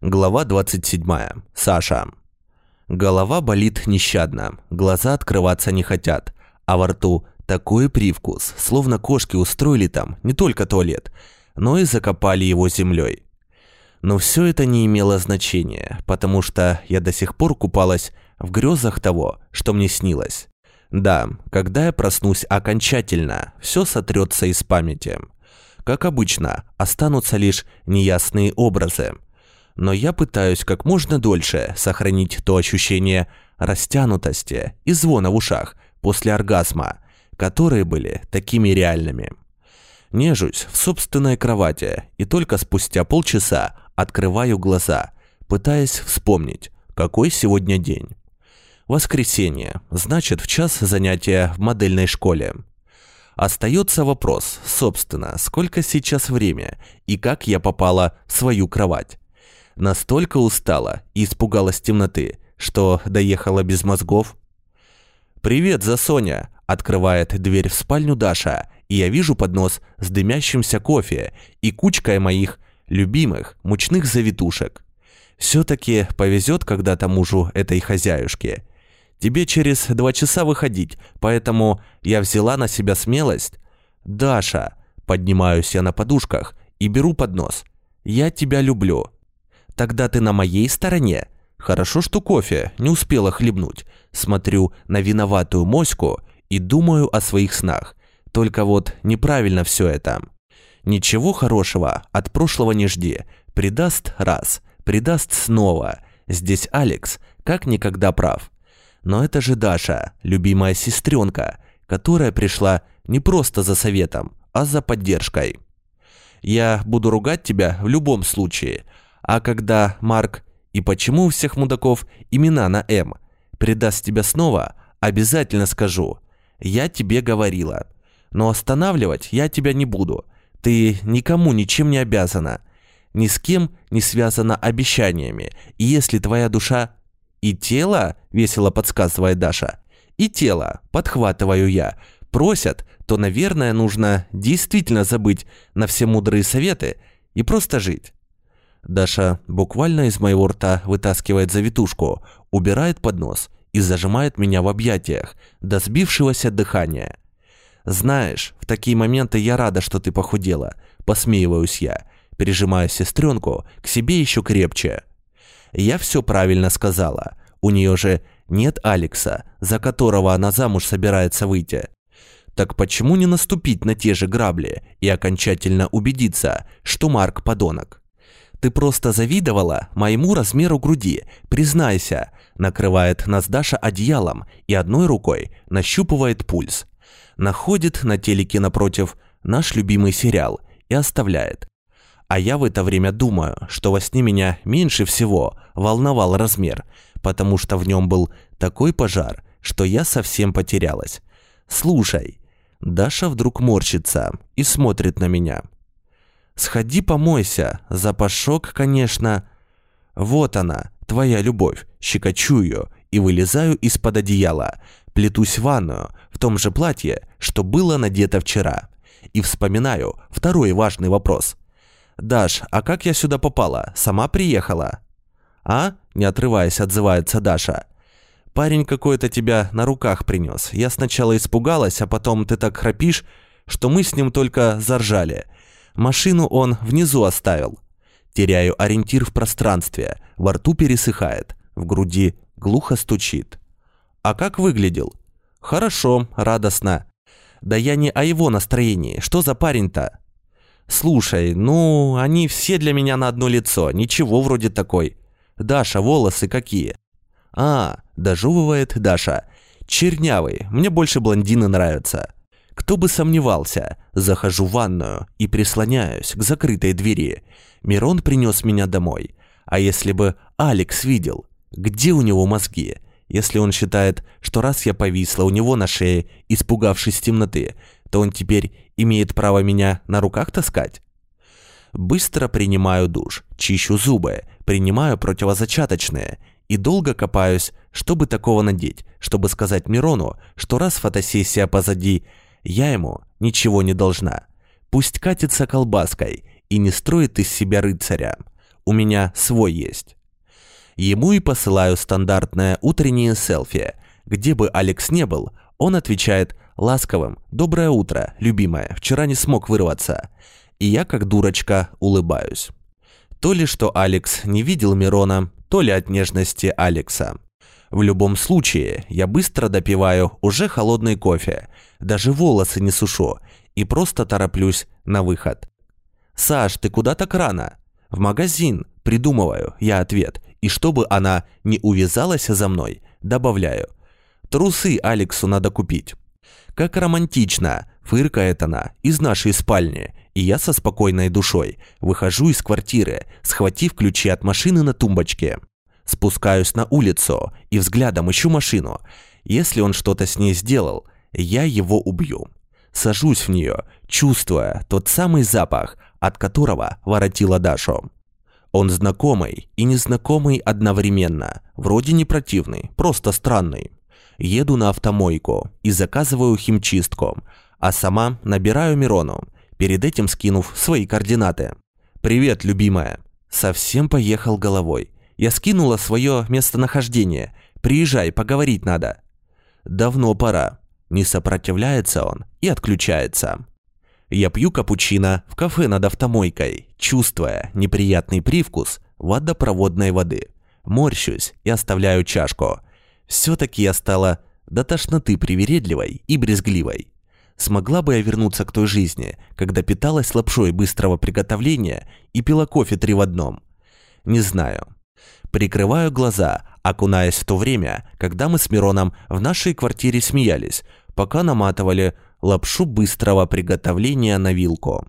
Глава 27. Саша. Голова болит нещадно, глаза открываться не хотят, а во рту такой привкус, словно кошки устроили там не только туалет, но и закопали его землей. Но все это не имело значения, потому что я до сих пор купалась в грезах того, что мне снилось. Да, когда я проснусь окончательно, все сотрется из памяти. Как обычно, останутся лишь неясные образы. Но я пытаюсь как можно дольше сохранить то ощущение растянутости и звона в ушах после оргазма, которые были такими реальными. Нежусь в собственной кровати и только спустя полчаса открываю глаза, пытаясь вспомнить, какой сегодня день. Воскресенье, значит, в час занятия в модельной школе. Остается вопрос, собственно, сколько сейчас время и как я попала в свою кровать. Настолько устала и испугалась темноты, что доехала без мозгов. «Привет, Засоня!» – открывает дверь в спальню Даша, и я вижу поднос с дымящимся кофе и кучкой моих любимых мучных завитушек. Все-таки повезет когда-то мужу этой хозяюшки. Тебе через два часа выходить, поэтому я взяла на себя смелость. Даша, поднимаюсь я на подушках и беру поднос. Я тебя люблю. Тогда ты на моей стороне. Хорошо, что кофе не успела хлебнуть. Смотрю на виноватую моську и думаю о своих снах. Только вот неправильно все это. Ничего хорошего от прошлого не жди. Предаст раз, предаст снова. Здесь Алекс как никогда прав. Но это же Даша, любимая сестренка, которая пришла не просто за советом, а за поддержкой. Я буду ругать тебя в любом случае, а когда Марк и почему у всех мудаков имена на «М» предаст тебя снова, обязательно скажу. Я тебе говорила. Но останавливать я тебя не буду. Ты никому ничем не обязана. Ни с кем не связана обещаниями. И если твоя душа «И тело», — весело подсказывает Даша, «и тело», — подхватываю я, просят, то, наверное, нужно действительно забыть на все мудрые советы и просто жить. Даша буквально из моего рта вытаскивает завитушку, убирает под нос и зажимает меня в объятиях до сбившегося дыхания. «Знаешь, в такие моменты я рада, что ты похудела», – посмеиваюсь я, пережимая сестренку к себе еще крепче. Я все правильно сказала. У нее же нет Алекса, за которого она замуж собирается выйти. Так почему не наступить на те же грабли и окончательно убедиться, что Марк подонок? Ты просто завидовала моему размеру груди, признайся. Накрывает нас Даша одеялом и одной рукой нащупывает пульс. Находит на телеке напротив наш любимый сериал и оставляет. А я в это время думаю, что во сне меня меньше всего волновал размер, потому что в нем был такой пожар, что я совсем потерялась. «Слушай». Даша вдруг морщится и смотрит на меня. «Сходи помойся, запашок, конечно». «Вот она, твоя любовь», щекочу ее и вылезаю из-под одеяла, плетусь в ванную в том же платье, что было надето вчера. И вспоминаю второй важный вопрос – «Даш, а как я сюда попала? Сама приехала?» «А?» – не отрываясь, отзывается Даша. «Парень какой-то тебя на руках принес. Я сначала испугалась, а потом ты так храпишь, что мы с ним только заржали. Машину он внизу оставил. Теряю ориентир в пространстве, во рту пересыхает, в груди глухо стучит. А как выглядел? Хорошо, радостно. Да я не о его настроении. Что за парень-то? «Слушай, ну, они все для меня на одно лицо, ничего вроде такой. Даша, волосы какие?» «А, дожевывает Даша. Чернявый, мне больше блондины нравятся». Кто бы сомневался, захожу в ванную и прислоняюсь к закрытой двери. Мирон принес меня домой. А если бы Алекс видел, где у него мозги? Если он считает, что раз я повисла у него на шее, испугавшись темноты, то он теперь имеет право меня на руках таскать? Быстро принимаю душ, чищу зубы, принимаю противозачаточные и долго копаюсь, чтобы такого надеть, чтобы сказать Мирону, что раз фотосессия позади, я ему ничего не должна. Пусть катится колбаской и не строит из себя рыцаря. У меня свой есть. Ему и посылаю стандартное утреннее селфи. Где бы Алекс не был, он отвечает ласковым «Доброе утро, любимая, вчера не смог вырваться». И я, как дурочка, улыбаюсь. То ли что Алекс не видел Мирона, то ли от нежности Алекса. В любом случае, я быстро допиваю уже холодный кофе, даже волосы не сушу и просто тороплюсь на выход. «Саш, ты куда так рано?» «В магазин», придумываю я ответ, и чтобы она не увязалась за мной, добавляю. «Трусы Алексу надо купить». Как романтично, фыркает она из нашей спальни, и я со спокойной душой выхожу из квартиры, схватив ключи от машины на тумбочке. Спускаюсь на улицу и взглядом ищу машину. Если он что-то с ней сделал, я его убью. Сажусь в нее, чувствуя тот самый запах, от которого воротила Дашу. Он знакомый и незнакомый одновременно, вроде не противный, просто странный. Еду на автомойку и заказываю химчистку, а сама набираю Мирону, перед этим скинув свои координаты. «Привет, любимая!» Совсем поехал головой. Я скинула свое местонахождение. Приезжай, поговорить надо. Давно пора. Не сопротивляется он и отключается. Я пью капучино в кафе над автомойкой, чувствуя неприятный привкус водопроводной воды. Морщусь и оставляю чашку. Все-таки я стала до тошноты привередливой и брезгливой. Смогла бы я вернуться к той жизни, когда питалась лапшой быстрого приготовления и пила кофе три в одном? Не знаю. Прикрываю глаза, окунаясь в то время, когда мы с Мироном в нашей квартире смеялись, пока наматывали лапшу быстрого приготовления на вилку.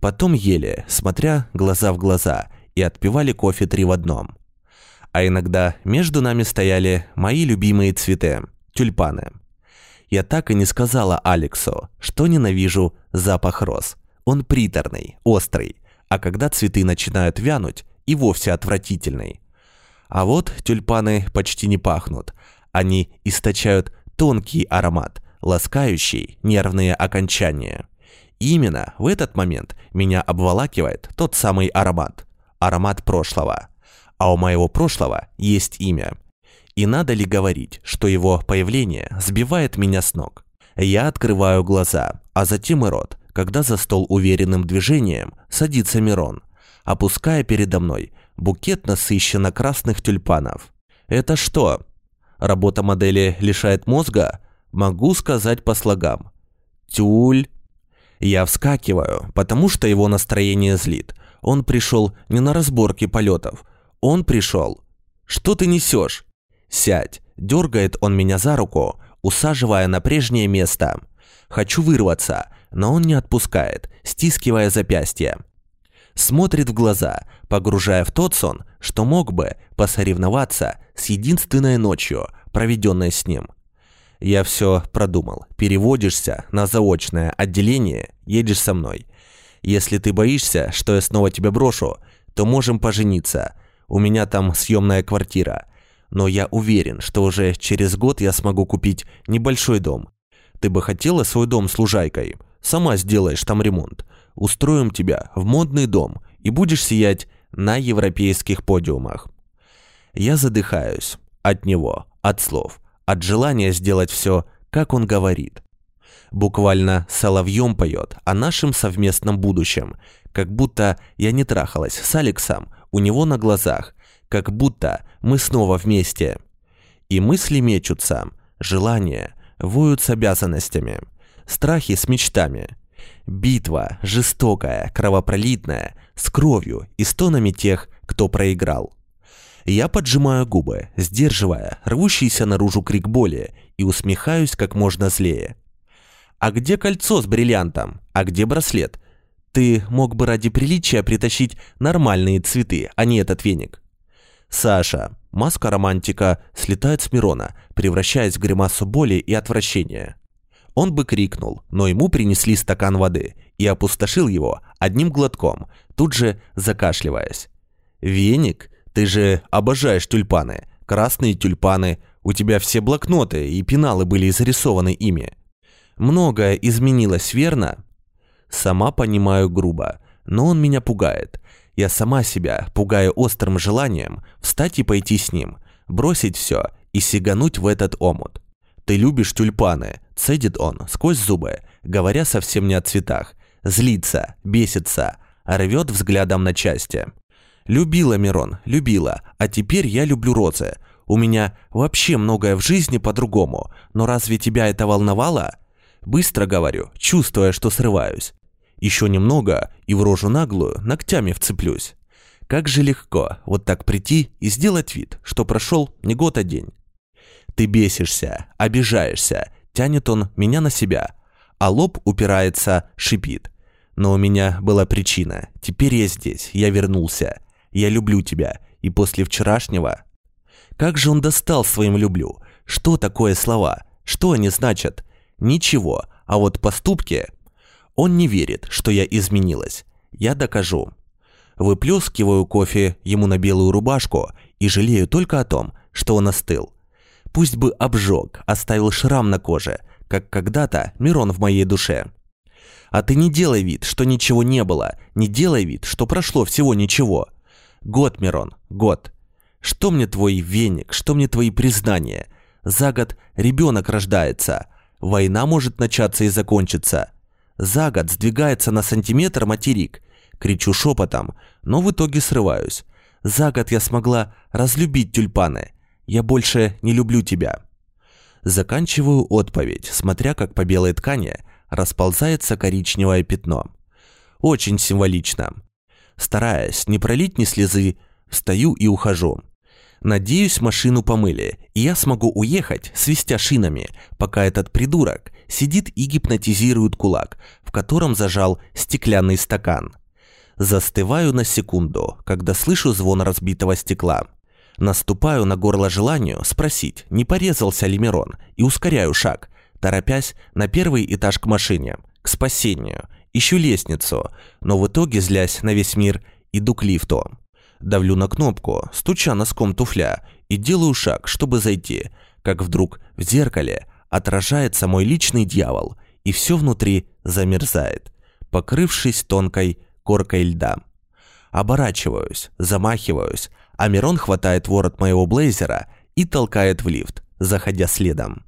Потом ели, смотря глаза в глаза, и отпивали кофе три в одном. А иногда между нами стояли мои любимые цветы – тюльпаны. Я так и не сказала Алексу, что ненавижу запах роз. Он приторный, острый, а когда цветы начинают вянуть, и вовсе отвратительный. А вот тюльпаны почти не пахнут. Они источают тонкий аромат, ласкающий нервные окончания. именно в этот момент меня обволакивает тот самый аромат. Аромат прошлого. А у моего прошлого есть имя. И надо ли говорить, что его появление сбивает меня с ног? Я открываю глаза, а затем и рот, когда за стол уверенным движением садится Мирон, опуская передо мной букет насыщенно красных тюльпанов. Это что? Работа модели лишает мозга? Могу сказать по слогам. Тюль. Я вскакиваю, потому что его настроение злит. Он пришел не на разборки полетов. Он пришел. Что ты несешь? Сядь. Дергает он меня за руку, усаживая на прежнее место. Хочу вырваться, но он не отпускает, стискивая запястье смотрит в глаза, погружая в тот сон, что мог бы посоревноваться с единственной ночью, проведенной с ним. Я все продумал. Переводишься на заочное отделение, едешь со мной. Если ты боишься, что я снова тебя брошу, то можем пожениться. У меня там съемная квартира. Но я уверен, что уже через год я смогу купить небольшой дом. Ты бы хотела свой дом с лужайкой? Сама сделаешь там ремонт устроим тебя в модный дом и будешь сиять на европейских подиумах. Я задыхаюсь от него, от слов, от желания сделать все, как он говорит. Буквально соловьем поет о нашем совместном будущем, как будто я не трахалась с Алексом у него на глазах, как будто мы снова вместе. И мысли мечутся, желания воют с обязанностями, страхи с мечтами – Битва жестокая, кровопролитная, с кровью и стонами тех, кто проиграл. Я поджимаю губы, сдерживая рвущийся наружу крик боли и усмехаюсь как можно злее. «А где кольцо с бриллиантом? А где браслет? Ты мог бы ради приличия притащить нормальные цветы, а не этот веник». Саша, маска романтика, слетает с Мирона, превращаясь в гримасу боли и отвращения. Он бы крикнул, но ему принесли стакан воды и опустошил его одним глотком, тут же закашливаясь. «Веник? Ты же обожаешь тюльпаны. Красные тюльпаны. У тебя все блокноты и пеналы были зарисованы ими. Многое изменилось, верно?» Сама понимаю грубо, но он меня пугает. Я сама себя пугаю острым желанием встать и пойти с ним, бросить все и сигануть в этот омут. «Ты любишь тюльпаны», – цедит он сквозь зубы, говоря совсем не о цветах. Злится, бесится, рвет взглядом на части. «Любила, Мирон, любила, а теперь я люблю розы. У меня вообще многое в жизни по-другому, но разве тебя это волновало?» Быстро говорю, чувствуя, что срываюсь. Еще немного и в рожу наглую ногтями вцеплюсь. Как же легко вот так прийти и сделать вид, что прошел не год, а день. Ты бесишься, обижаешься, тянет он меня на себя, а лоб упирается, шипит. Но у меня была причина. Теперь я здесь, я вернулся. Я люблю тебя. И после вчерашнего... Как же он достал своим «люблю»? Что такое слова? Что они значат? Ничего. А вот поступки... Он не верит, что я изменилась. Я докажу. Выплескиваю кофе ему на белую рубашку и жалею только о том, что он остыл. Пусть бы обжег, оставил шрам на коже, как когда-то Мирон в моей душе. А ты не делай вид, что ничего не было, не делай вид, что прошло всего ничего. Год, Мирон, год. Что мне твой веник, что мне твои признания? За год ребенок рождается, война может начаться и закончиться. За год сдвигается на сантиметр материк. Кричу шепотом, но в итоге срываюсь. За год я смогла разлюбить тюльпаны. Я больше не люблю тебя. Заканчиваю отповедь, смотря как по белой ткани расползается коричневое пятно. Очень символично. Стараясь не пролить ни слезы, встаю и ухожу. Надеюсь, машину помыли, и я смогу уехать, свистя шинами, пока этот придурок сидит и гипнотизирует кулак, в котором зажал стеклянный стакан. Застываю на секунду, когда слышу звон разбитого стекла. Наступаю на горло желанию спросить, не порезался ли Мирон, и ускоряю шаг, торопясь на первый этаж к машине, к спасению. Ищу лестницу, но в итоге, злясь на весь мир, иду к лифту. Давлю на кнопку, стуча носком туфля, и делаю шаг, чтобы зайти, как вдруг в зеркале отражается мой личный дьявол, и все внутри замерзает, покрывшись тонкой коркой льда. Оборачиваюсь, замахиваюсь, а Мирон хватает ворот моего блейзера и толкает в лифт, заходя следом.